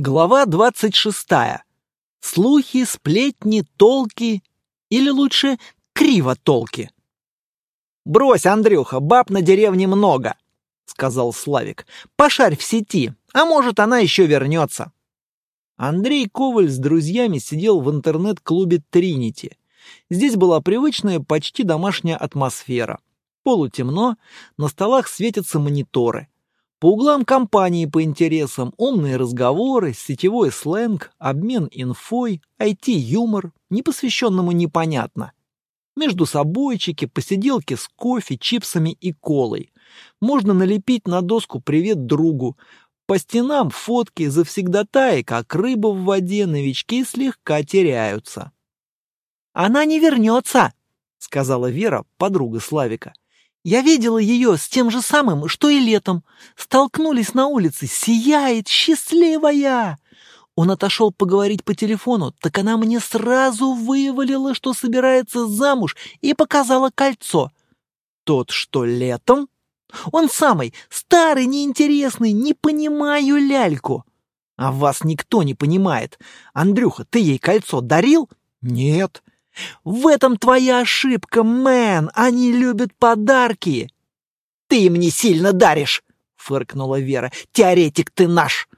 Глава двадцать шестая. Слухи, сплетни, толки или лучше кривотолки. «Брось, Андрюха, баб на деревне много», — сказал Славик. «Пошарь в сети, а может, она еще вернется». Андрей Коваль с друзьями сидел в интернет-клубе «Тринити». Здесь была привычная, почти домашняя атмосфера. Полутемно, на столах светятся мониторы — по углам компании по интересам, умные разговоры, сетевой сленг, обмен инфой, IT-юмор, непосвященному непонятно. Между собойчики, посиделки с кофе, чипсами и колой. Можно налепить на доску «Привет другу». По стенам фотки завсегдатаи, как рыба в воде, новички слегка теряются. «Она не вернется», — сказала Вера, подруга Славика. Я видела ее с тем же самым, что и летом. Столкнулись на улице, сияет, счастливая. Он отошел поговорить по телефону, так она мне сразу вывалила, что собирается замуж, и показала кольцо. Тот, что летом? Он самый, старый, неинтересный, не понимаю ляльку. А вас никто не понимает. Андрюха, ты ей кольцо дарил? Нет. В этом твоя ошибка, мэн. Они любят подарки. Ты им не сильно даришь, фыркнула Вера. Теоретик ты наш.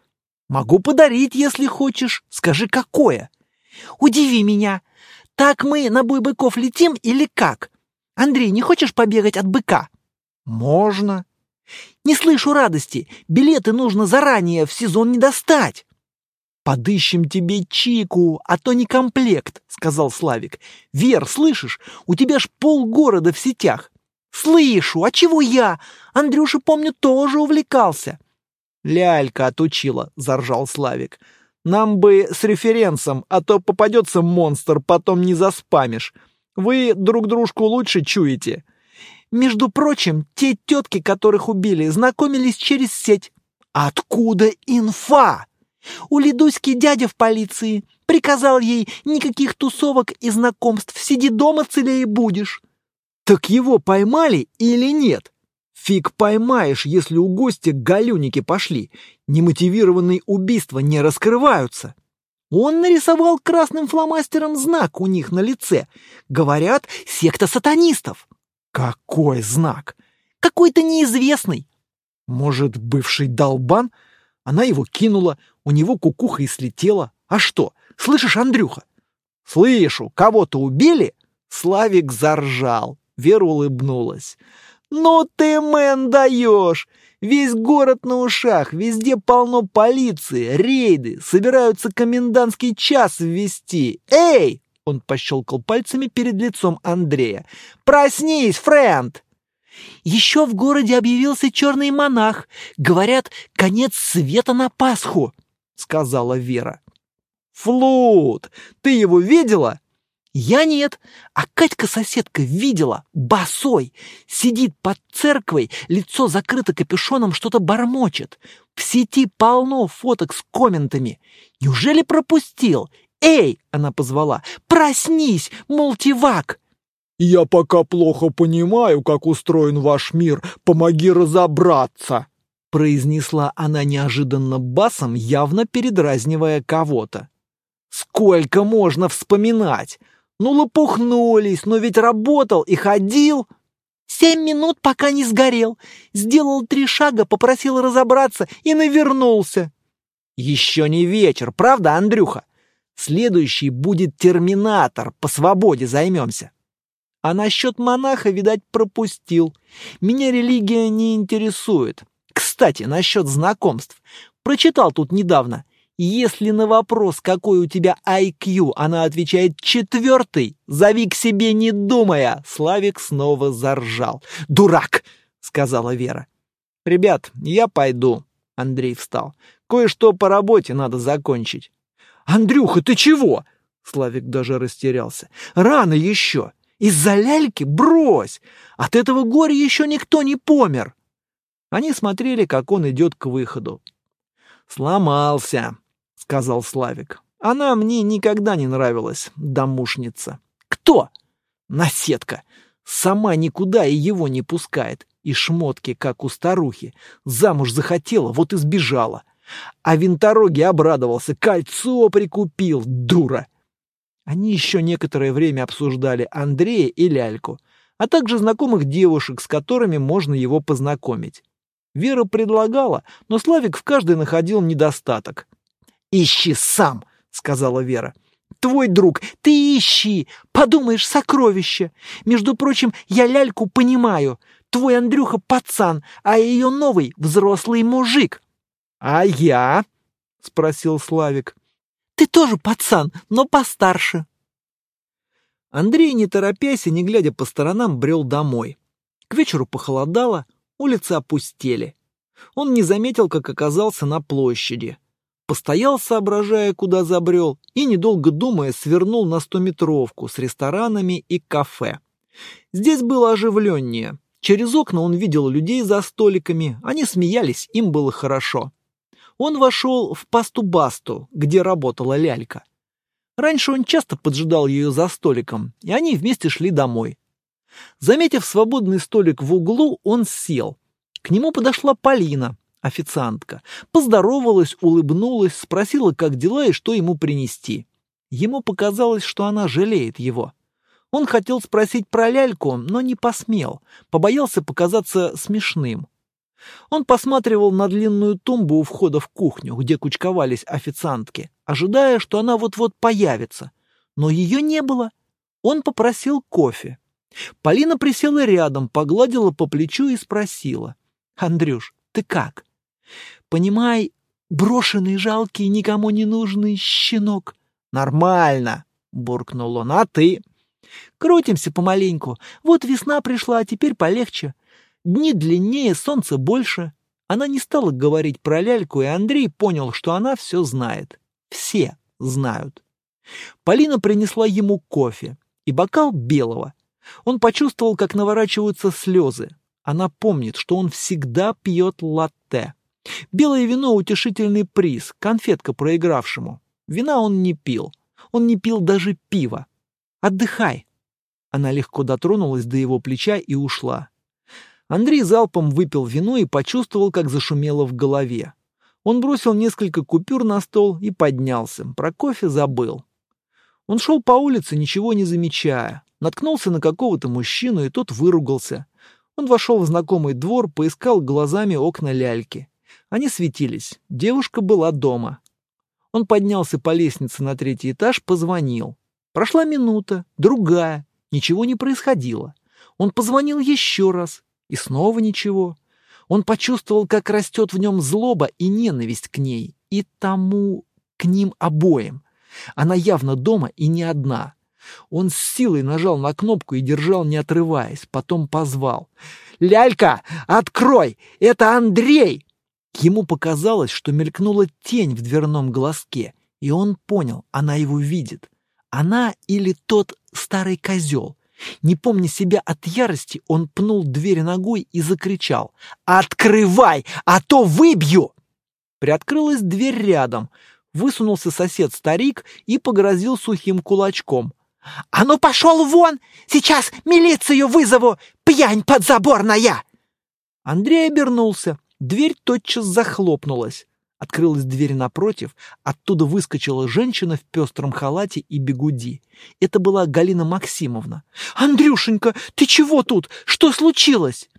Могу подарить, если хочешь. Скажи, какое? Удиви меня. Так мы на бой быков летим или как? Андрей, не хочешь побегать от быка? Можно. Не слышу радости. Билеты нужно заранее в сезон не достать. «Подыщем тебе чику, а то не комплект», — сказал Славик. «Вер, слышишь, у тебя ж полгорода в сетях». «Слышу, а чего я? Андрюша, помню, тоже увлекался». «Лялька отучила», — заржал Славик. «Нам бы с референсом, а то попадется монстр, потом не заспамишь. Вы друг дружку лучше чуете». «Между прочим, те тетки, которых убили, знакомились через сеть». «Откуда инфа?» У Лидуськи дядя в полиции. Приказал ей никаких тусовок и знакомств. Сиди дома, целее будешь. Так его поймали или нет? Фиг поймаешь, если у гостя галюники пошли. Немотивированные убийства не раскрываются. Он нарисовал красным фломастером знак у них на лице. Говорят, секта сатанистов. Какой знак? Какой-то неизвестный. Может, бывший долбан? Она его кинула, у него кукуха и слетела. А что, слышишь, Андрюха? Слышу, кого-то убили? Славик заржал. Вера улыбнулась. «Ну ты, мэн, даешь! Весь город на ушах, везде полно полиции, рейды, собираются комендантский час ввести. Эй!» Он пощелкал пальцами перед лицом Андрея. «Проснись, френд!» Еще в городе объявился черный монах. Говорят, конец света на Пасху, — сказала Вера. Флут, ты его видела? Я нет, а Катька-соседка видела, босой, сидит под церквой, лицо закрыто капюшоном, что-то бормочет. В сети полно фоток с комментами. Неужели пропустил? «Эй!» — она позвала. «Проснись, мультивак!» «Я пока плохо понимаю, как устроен ваш мир. Помоги разобраться!» произнесла она неожиданно басом, явно передразнивая кого-то. «Сколько можно вспоминать? Ну, лопухнулись, но ведь работал и ходил!» «Семь минут, пока не сгорел. Сделал три шага, попросил разобраться и навернулся». «Еще не вечер, правда, Андрюха? Следующий будет терминатор, по свободе займемся». А насчет монаха, видать, пропустил. Меня религия не интересует. Кстати, насчет знакомств. Прочитал тут недавно. Если на вопрос, какой у тебя IQ, она отвечает четвертый, зови к себе не думая. Славик снова заржал. «Дурак!» — сказала Вера. «Ребят, я пойду». Андрей встал. «Кое-что по работе надо закончить». «Андрюха, ты чего?» Славик даже растерялся. «Рано еще. Из-за ляльки? Брось! От этого горя еще никто не помер!» Они смотрели, как он идет к выходу. «Сломался», — сказал Славик. «Она мне никогда не нравилась, домушница». «Кто?» «Наседка. Сама никуда и его не пускает. И шмотки, как у старухи. Замуж захотела, вот и сбежала. А винтороги обрадовался, кольцо прикупил, дура. Они еще некоторое время обсуждали Андрея и Ляльку, а также знакомых девушек, с которыми можно его познакомить. Вера предлагала, но Славик в каждой находил недостаток. «Ищи сам», — сказала Вера. «Твой друг, ты ищи, подумаешь, сокровище. Между прочим, я ляльку понимаю. Твой Андрюха пацан, а ее новый взрослый мужик». «А я?» — спросил Славик. «Ты тоже пацан, но постарше». Андрей, не торопясь и не глядя по сторонам, брел домой. К вечеру похолодало, улицы опустели. Он не заметил, как оказался на площади. Постоял, соображая, куда забрел, и, недолго думая, свернул на стометровку с ресторанами и кафе. Здесь было оживленнее. Через окна он видел людей за столиками, они смеялись, им было хорошо. Он вошел в пасту-басту, где работала лялька. Раньше он часто поджидал ее за столиком, и они вместе шли домой. Заметив свободный столик в углу, он сел. К нему подошла Полина, официантка. Поздоровалась, улыбнулась, спросила, как дела и что ему принести. Ему показалось, что она жалеет его. Он хотел спросить про ляльку, но не посмел, побоялся показаться смешным. Он посматривал на длинную тумбу у входа в кухню, где кучковались официантки, ожидая, что она вот-вот появится. Но ее не было. Он попросил кофе. Полина присела рядом, погладила по плечу и спросила. «Андрюш, ты как?» Понимай, брошенный, жалкий, никому не нужный щенок. Нормально, буркнул он, а ты? Крутимся помаленьку. Вот весна пришла, а теперь полегче. Дни длиннее, солнце больше. Она не стала говорить про ляльку, и Андрей понял, что она все знает. Все знают. Полина принесла ему кофе и бокал белого. Он почувствовал, как наворачиваются слезы. Она помнит, что он всегда пьет латте. Белое вино — утешительный приз, конфетка проигравшему. Вина он не пил. Он не пил даже пива. Отдыхай. Она легко дотронулась до его плеча и ушла. Андрей залпом выпил вино и почувствовал, как зашумело в голове. Он бросил несколько купюр на стол и поднялся. Про кофе забыл. Он шел по улице, ничего не замечая. Наткнулся на какого-то мужчину, и тот выругался. Он вошел в знакомый двор, поискал глазами окна ляльки. Они светились. Девушка была дома. Он поднялся по лестнице на третий этаж, позвонил. Прошла минута, другая. Ничего не происходило. Он позвонил еще раз. И снова ничего. Он почувствовал, как растет в нем злоба и ненависть к ней. И тому, к ним обоим. Она явно дома и не одна. Он с силой нажал на кнопку и держал, не отрываясь. Потом позвал. «Лялька, открой! Это Андрей!» Ему показалось, что мелькнула тень в дверном глазке, и он понял, она его видит. Она или тот старый козел. Не помня себя от ярости, он пнул дверь ногой и закричал «Открывай, а то выбью!» Приоткрылась дверь рядом. Высунулся сосед-старик и погрозил сухим кулачком. «А ну пошел вон! Сейчас милицию вызову! Пьянь подзаборная!» Андрей обернулся. Дверь тотчас захлопнулась. Открылась дверь напротив, оттуда выскочила женщина в пестром халате и бегуди. Это была Галина Максимовна. «Андрюшенька, ты чего тут? Что случилось?»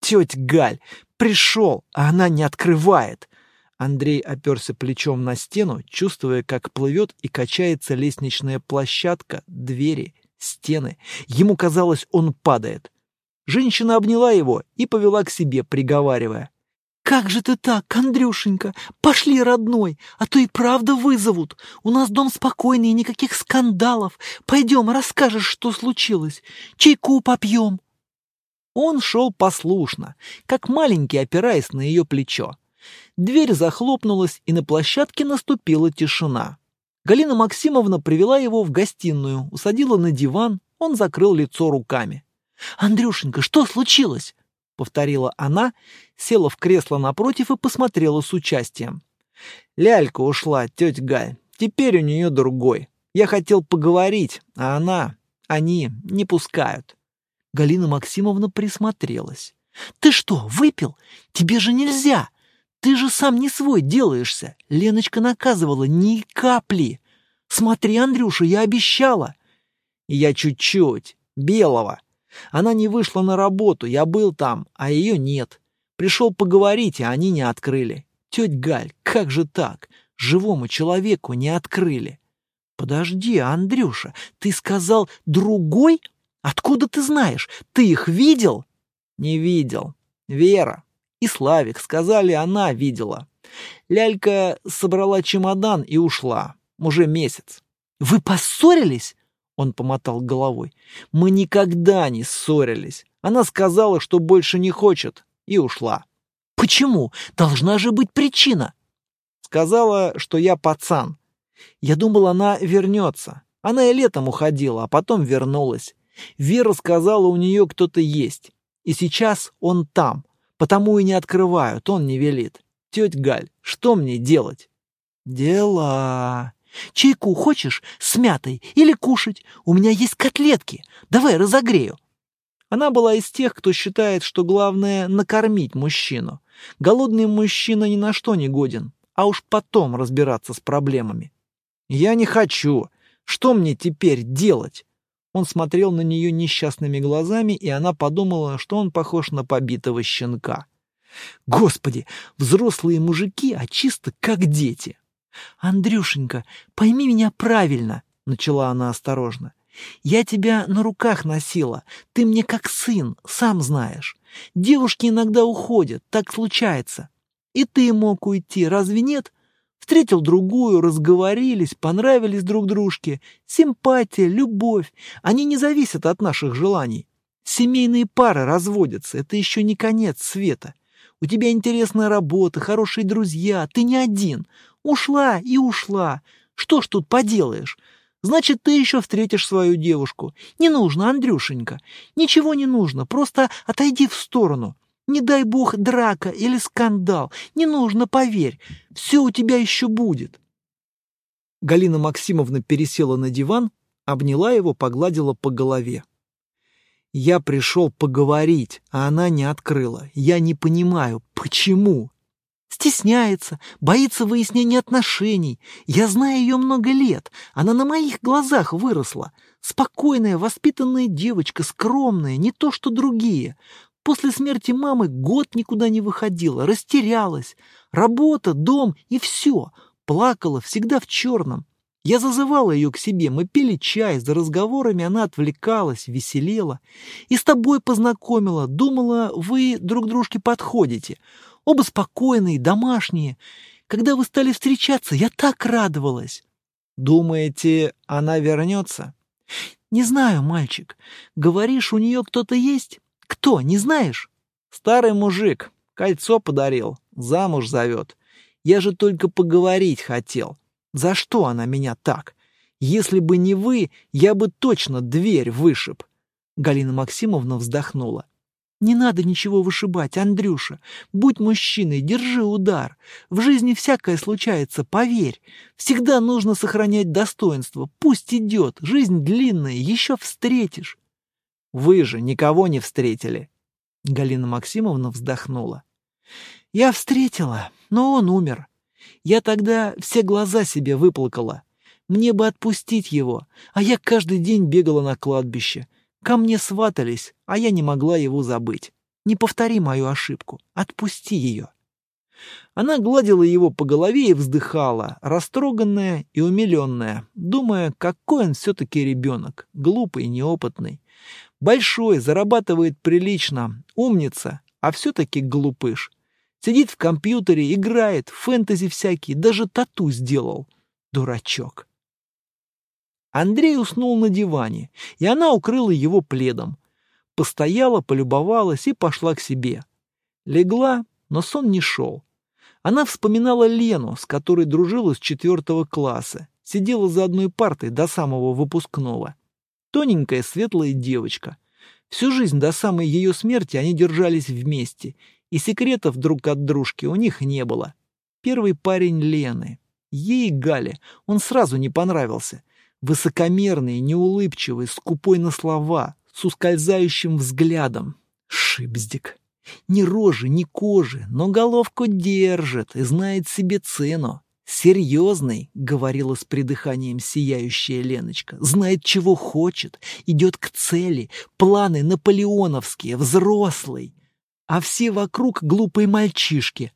«Тетя Галь, пришел, а она не открывает». Андрей оперся плечом на стену, чувствуя, как плывет и качается лестничная площадка, двери, стены. Ему казалось, он падает. Женщина обняла его и повела к себе, приговаривая. «Как же ты так, Андрюшенька? Пошли, родной, а то и правда вызовут. У нас дом спокойный, никаких скандалов. Пойдем, расскажешь, что случилось. Чайку попьем». Он шел послушно, как маленький, опираясь на ее плечо. Дверь захлопнулась, и на площадке наступила тишина. Галина Максимовна привела его в гостиную, усадила на диван, он закрыл лицо руками. «Андрюшенька, что случилось?» Повторила она, села в кресло напротив и посмотрела с участием. Лялька ушла, тетя Галь. Теперь у нее другой. Я хотел поговорить, а она... Они не пускают. Галина Максимовна присмотрелась. «Ты что, выпил? Тебе же нельзя! Ты же сам не свой делаешься. Леночка наказывала ни капли. Смотри, Андрюша, я обещала. Я чуть-чуть. Белого. Она не вышла на работу, я был там, а ее нет. Пришел поговорить, а они не открыли. Теть Галь, как же так? Живому человеку не открыли. Подожди, Андрюша, ты сказал «другой»? Откуда ты знаешь? Ты их видел? Не видел. Вера и Славик сказали, она видела. Лялька собрала чемодан и ушла. Уже месяц. Вы поссорились? Он помотал головой. Мы никогда не ссорились. Она сказала, что больше не хочет, и ушла. Почему? Должна же быть причина. Сказала, что я пацан. Я думал, она вернется. Она и летом уходила, а потом вернулась. Вера сказала, у нее кто-то есть. И сейчас он там. Потому и не открывают, он не велит. Тетя Галь, что мне делать? Дела. Чайку хочешь с мятой или кушать? У меня есть котлетки. Давай разогрею. Она была из тех, кто считает, что главное накормить мужчину. Голодный мужчина ни на что не годен, а уж потом разбираться с проблемами. Я не хочу. Что мне теперь делать? Он смотрел на нее несчастными глазами, и она подумала, что он похож на побитого щенка. Господи, взрослые мужики, а чисто как дети. Андрюшенька, пойми меня правильно, начала она осторожно. Я тебя на руках носила, ты мне как сын, сам знаешь. Девушки иногда уходят, так случается. И ты мог уйти, разве нет? Встретил другую, разговорились, понравились друг дружке. Симпатия, любовь. Они не зависят от наших желаний. Семейные пары разводятся. Это еще не конец света. У тебя интересная работа, хорошие друзья. Ты не один. Ушла и ушла. Что ж тут поделаешь? Значит, ты еще встретишь свою девушку. Не нужно, Андрюшенька. Ничего не нужно. Просто отойди в сторону. Не дай бог драка или скандал. Не нужно, поверь. Все у тебя еще будет. Галина Максимовна пересела на диван, обняла его, погладила по голове. Я пришел поговорить, а она не открыла. Я не понимаю, почему? Стесняется, боится выяснения отношений. Я знаю ее много лет. Она на моих глазах выросла. Спокойная, воспитанная девочка, скромная, не то что другие. После смерти мамы год никуда не выходила, растерялась. Работа, дом и все. Плакала, всегда в черном. Я зазывала ее к себе, мы пили чай, за разговорами она отвлекалась, веселела. И с тобой познакомила, думала, вы друг дружке подходите. Оба спокойные, домашние. Когда вы стали встречаться, я так радовалась. Думаете, она вернется? Не знаю, мальчик. Говоришь, у нее кто-то есть? Кто, не знаешь? Старый мужик. Кольцо подарил. Замуж зовет. Я же только поговорить хотел. За что она меня так? Если бы не вы, я бы точно дверь вышиб. Галина Максимовна вздохнула. Не надо ничего вышибать, Андрюша. Будь мужчиной, держи удар. В жизни всякое случается, поверь. Всегда нужно сохранять достоинство. Пусть идет, жизнь длинная, еще встретишь. Вы же никого не встретили. Галина Максимовна вздохнула. Я встретила, но он умер. Я тогда все глаза себе выплакала. Мне бы отпустить его, а я каждый день бегала на кладбище. Ко мне сватались, а я не могла его забыть. Не повтори мою ошибку, отпусти ее. Она гладила его по голове и вздыхала, растроганная и умиленная, думая, какой он все-таки ребенок, глупый, неопытный. Большой, зарабатывает прилично, умница, а все-таки глупыш. Сидит в компьютере, играет, фэнтези всякие, даже тату сделал. Дурачок. Андрей уснул на диване, и она укрыла его пледом. Постояла, полюбовалась и пошла к себе. Легла, но сон не шел. Она вспоминала Лену, с которой дружила с четвертого класса, сидела за одной партой до самого выпускного. Тоненькая светлая девочка. Всю жизнь до самой ее смерти они держались вместе, и секретов друг от дружки у них не было. Первый парень Лены. Ей Гале он сразу не понравился. Высокомерный, неулыбчивый, скупой на слова, с ускользающим взглядом. Шипздик. Ни рожи, ни кожи, но головку держит и знает себе цену. «Серьезный», — говорила с придыханием сияющая Леночка, «знает, чего хочет, идет к цели, планы наполеоновские, взрослый. А все вокруг глупые мальчишки.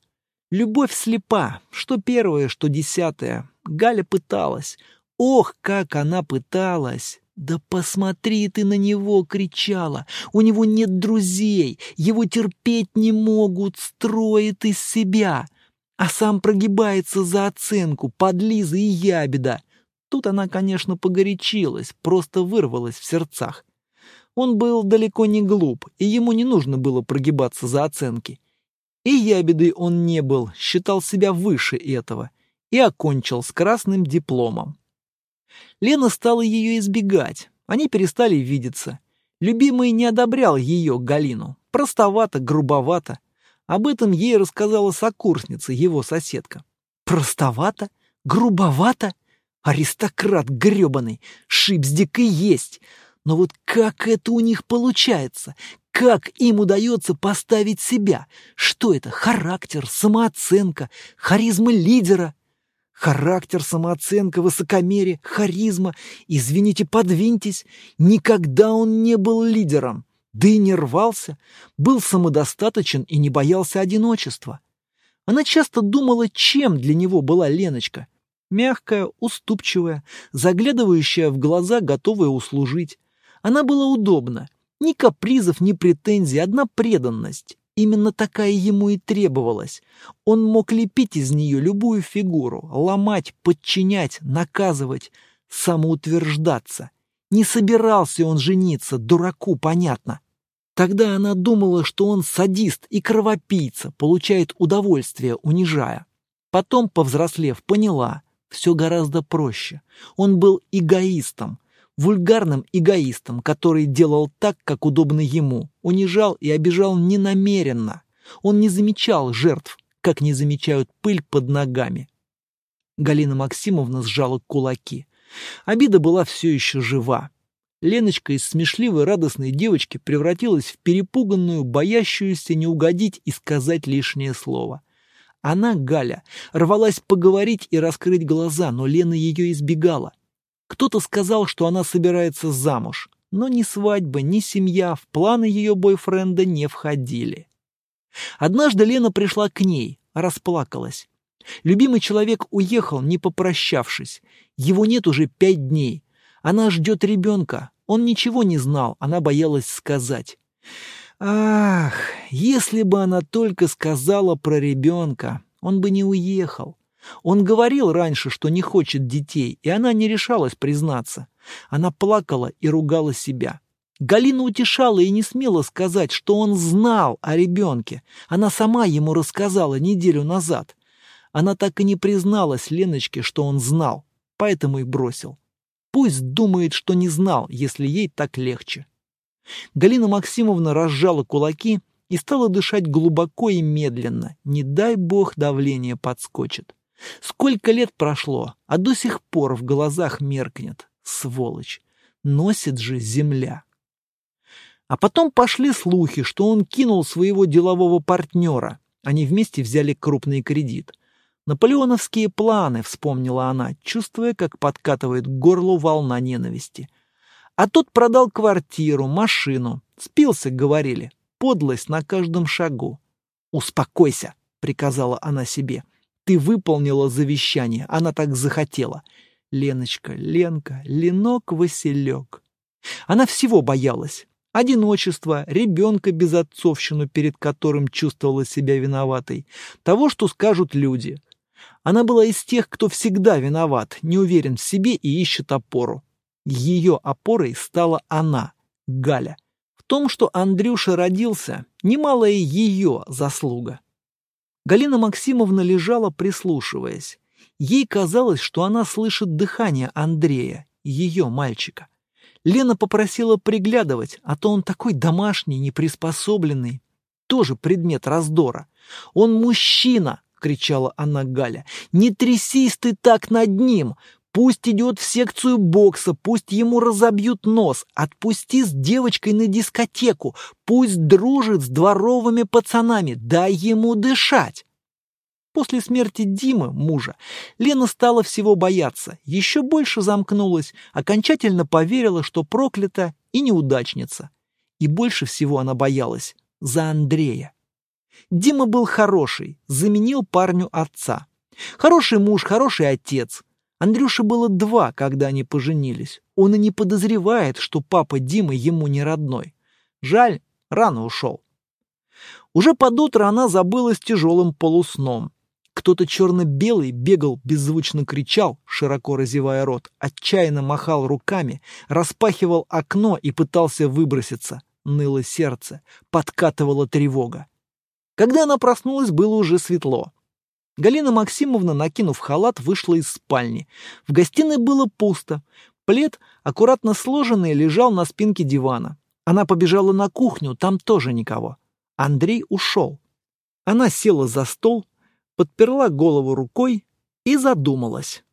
Любовь слепа, что первое, что десятое. Галя пыталась. Ох, как она пыталась! «Да посмотри ты на него!» — кричала. «У него нет друзей, его терпеть не могут, строит из себя, а сам прогибается за оценку, подлиза и ябеда». Тут она, конечно, погорячилась, просто вырвалась в сердцах. Он был далеко не глуп, и ему не нужно было прогибаться за оценки. И ябедой он не был, считал себя выше этого, и окончил с красным дипломом. Лена стала ее избегать. Они перестали видеться. Любимый не одобрял ее, Галину. Простовато, грубовато. Об этом ей рассказала сокурсница, его соседка. Простовато? Грубовато? Аристократ гребаный, шипздик и есть. Но вот как это у них получается? Как им удается поставить себя? Что это? Характер, самооценка, харизма лидера? Характер, самооценка, высокомерие, харизма. Извините, подвиньтесь. Никогда он не был лидером. Да и не рвался. Был самодостаточен и не боялся одиночества. Она часто думала, чем для него была Леночка. Мягкая, уступчивая, заглядывающая в глаза, готовая услужить. Она была удобна. Ни капризов, ни претензий, одна преданность. Именно такая ему и требовалась. Он мог лепить из нее любую фигуру, ломать, подчинять, наказывать, самоутверждаться. Не собирался он жениться, дураку понятно. Тогда она думала, что он садист и кровопийца, получает удовольствие, унижая. Потом, повзрослев, поняла, все гораздо проще. Он был эгоистом, вульгарным эгоистом, который делал так, как удобно ему, унижал и обижал ненамеренно. Он не замечал жертв, как не замечают пыль под ногами. Галина Максимовна сжала кулаки. Обида была все еще жива. Леночка из смешливой радостной девочки превратилась в перепуганную, боящуюся не угодить и сказать лишнее слово. Она, Галя, рвалась поговорить и раскрыть глаза, но Лена ее избегала. Кто-то сказал, что она собирается замуж, но ни свадьба, ни семья в планы ее бойфренда не входили. Однажды Лена пришла к ней, расплакалась. Любимый человек уехал, не попрощавшись. Его нет уже пять дней. Она ждет ребенка. Он ничего не знал, она боялась сказать. Ах, если бы она только сказала про ребенка, он бы не уехал. Он говорил раньше, что не хочет детей, и она не решалась признаться. Она плакала и ругала себя. Галина утешала и не смела сказать, что он знал о ребенке. Она сама ему рассказала неделю назад. Она так и не призналась Леночке, что он знал, поэтому и бросил. Пусть думает, что не знал, если ей так легче. Галина Максимовна разжала кулаки и стала дышать глубоко и медленно. Не дай бог давление подскочит. Сколько лет прошло, а до сих пор в глазах меркнет. Сволочь. Носит же земля. А потом пошли слухи, что он кинул своего делового партнера. Они вместе взяли крупный кредит. Наполеоновские планы, вспомнила она, чувствуя, как подкатывает к горлу волна ненависти. А тот продал квартиру, машину. Спился, говорили. Подлость на каждом шагу. «Успокойся», — приказала она себе. Ты выполнила завещание, она так захотела. Леночка, Ленка, Ленок, Василек. Она всего боялась. Одиночество, ребенка без отцовщину, перед которым чувствовала себя виноватой, того, что скажут люди. Она была из тех, кто всегда виноват, не уверен в себе и ищет опору. Ее опорой стала она, Галя. В том, что Андрюша родился, немалая ее заслуга. Галина Максимовна лежала, прислушиваясь. Ей казалось, что она слышит дыхание Андрея, ее мальчика. Лена попросила приглядывать, а то он такой домашний, неприспособленный. Тоже предмет раздора. «Он мужчина!» — кричала она Галя. «Не трясись ты так над ним! Пусть идет в секцию бокса, пусть ему разобьют нос, отпусти с девочкой на дискотеку, пусть дружит с дворовыми пацанами, дай ему дышать. После смерти Димы, мужа, Лена стала всего бояться, еще больше замкнулась, окончательно поверила, что проклята и неудачница. И больше всего она боялась за Андрея. Дима был хороший, заменил парню отца. Хороший муж, хороший отец. Андрюше было два, когда они поженились. Он и не подозревает, что папа Димы ему не родной. Жаль, рано ушел. Уже под утро она забылась тяжелым полусном. Кто-то черно-белый бегал, беззвучно кричал, широко разевая рот, отчаянно махал руками, распахивал окно и пытался выброситься. Ныло сердце, подкатывала тревога. Когда она проснулась, было уже светло. Галина Максимовна, накинув халат, вышла из спальни. В гостиной было пусто. Плед, аккуратно сложенный, лежал на спинке дивана. Она побежала на кухню, там тоже никого. Андрей ушел. Она села за стол, подперла голову рукой и задумалась.